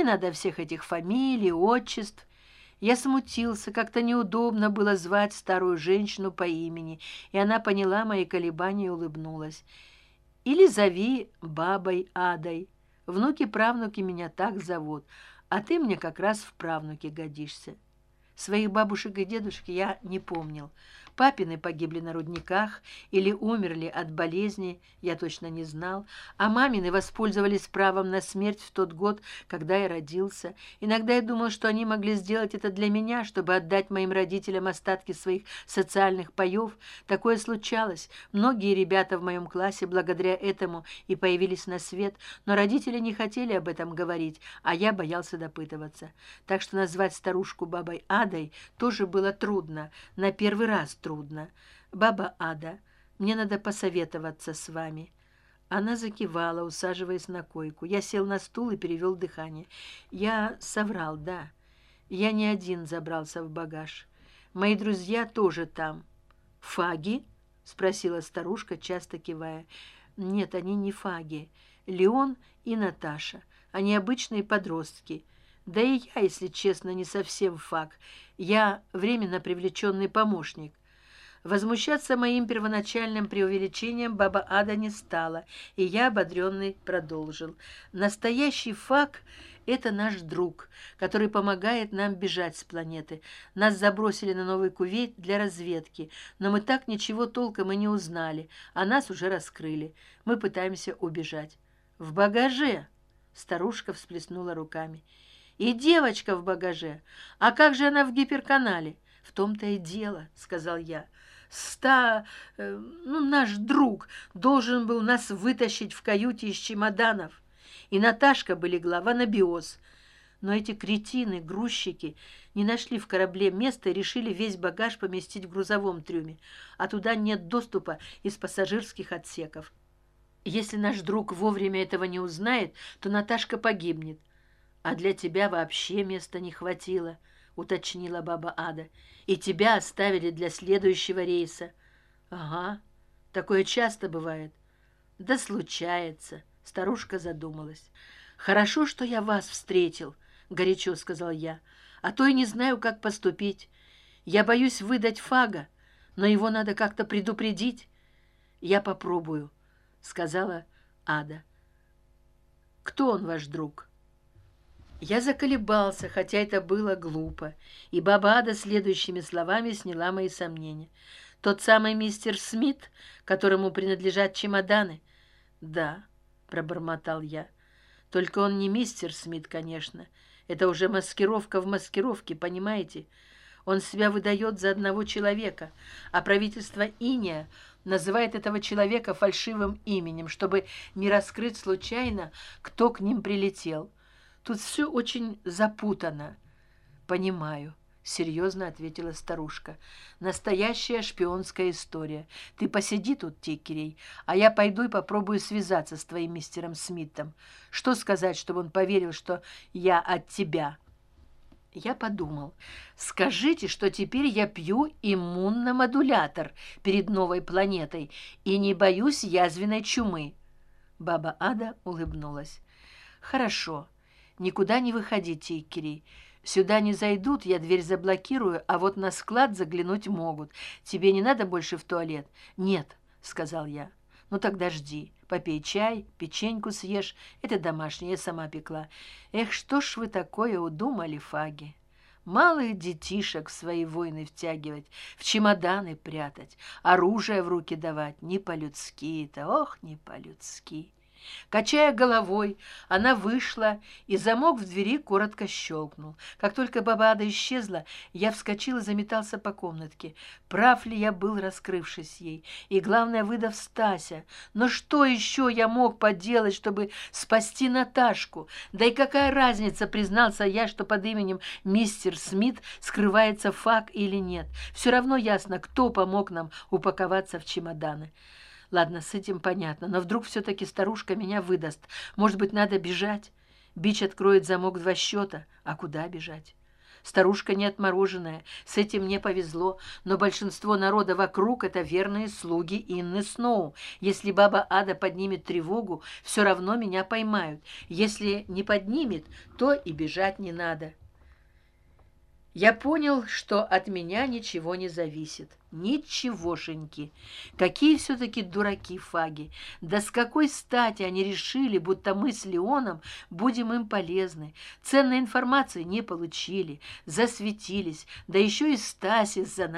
не надо всех этих фамилий отчеств. Я смутился как то неудобно было звать старую женщину по имени и она поняла мои колебания и улыбнулась. Или зови бабой адой. Внуки правнуки меня так зовут а ты мне как раз в правнуке годишься своих бабушек и дедушек я не помнил. Папины погибли на рудниках или умерли от болезни я точно не знал. А мамины воспользовались правом на смерть в тот год когда я родился. Иногда я думал что они могли сделать это для меня чтобы отдать моим родителям остатки своих социальных паев такое случалось. Многие ребята в моем классе благодаря этому и появились на свет но родители не хотели об этом говорить а я боялся допытываться. Так что назвать старушку бабой адой тоже было трудно на первый раз трудно. Баба ада мне надо посоветоваться с вами. Она закивала усаживаясь на койку. Я сел на стул и перевел дыхание. Я соврал да. Я не один забрался в багаж. Мои друзья тоже там. Фаги спросила старушка часто кивая. Нет они не фаги. Леон и наташа. Они обычные подростки да и я если честно не совсем фаг я временно привлеченный помощник. Возмущаться моим первоначальным преувеличением баба ада не стала и я ободренный продолжил. Настоящий факт это наш друг который помогает нам бежать с планеты. Нас забросили на новый кувейт для разведки но мы так ничего толком и не узнали а нас уже раскрыли. Мы пытаемся убежать. В багаже старушка всплеснула руками и девочка в багаже. А как же она в гиперканале? В том то и дело сказал я. Ста э, ну наш друг должен был нас вытащить в каюте из чемоданов. И наташка были глава на биоз но эти кретины грузчики не нашли в корабле места и решили весь багаж поместить в грузовом трюме. А туда нет доступа из пассажирских отсеков. Если наш друг вовремя этого не узнает то наташка погибнет а для тебя вообще места не хватило уточнила баба ада. И тебя оставили для следующего рейса ага такое часто бывает да случается старушка задумалась. Хорошо что я вас встретил горячо сказал я. А то и не знаю как поступить. Я боюсь выдать фага но его надо как то предупредить я попробую сказала ада. Кто он ваш друг я заколебался хотя это было глупо и баба ада следующими словами сняла мои сомнения. Тот самый мистер смит которому принадлежат чемоданы. Да пробормотал я. Только он не мистер смит конечно. Это уже маскировка в маскировке понимаете? Он себя выдает за одного человека а правительство иния называет этого человека фальшивым именем чтобы не раскрыть случайно кто к ним прилетел тут все очень запутано понимаю серьезно ответила старушка. Настоящая шпионская история. Ты посиди тут тикерей а я пойду и попробую связаться с твоим мистером смитом. Что сказать чтобы он поверил что я от тебя? Я подумал. Скажите что теперь я пью иммунномодулятор перед новой планетой и не боюсь язвенной чумы. Баба ада улыбнулась. Хорошо никуда не выходите икери сюда не зайдут я дверь заблокирую а вот на склад заглянуть могут. Тебе не надо больше в туалет? Нет сказал я. Ну тогда жди попей чай печеньку съешь. Это домашнее сама пекла. Эх что ж вы такое удумали фаги? Малых детишек в свои войны втягивать в чемоданы прятать оружие в руки давать. Не по людски то ох не по людски качая головой она вышла и замок в двери коротко щелкнул. Как только бабада исчезла я вскочил и заметался по комнатке. Прав ли я был раскрывшись ей? И главное выдав стася. Но что еще я мог поделать чтобы спасти наташку? Да и какая разница признался я что под именем мистер смит скрывается фак или нет? Все равно ясно кто помог нам упаковаться в чемоданы ладно с этим понятно но вдруг все таки старушка меня выдаст. Может быть надо бежать? Бич откроет замок два счета а куда бежать? Старушка не отмороженная с этим мне повезло но большинство народа вокруг это верные слуги инны сноу. Если баба ада поднимет тревогу все равно меня поймают. Если не поднимет то и бежать не надо я понял что от меня ничего не зависит. Ничегошеньки. Какие все таки дураки фаги. Да с какой стати они решили будто мы с леоном будем им полезны? Ценной информации не получили засветились да еще и стасис за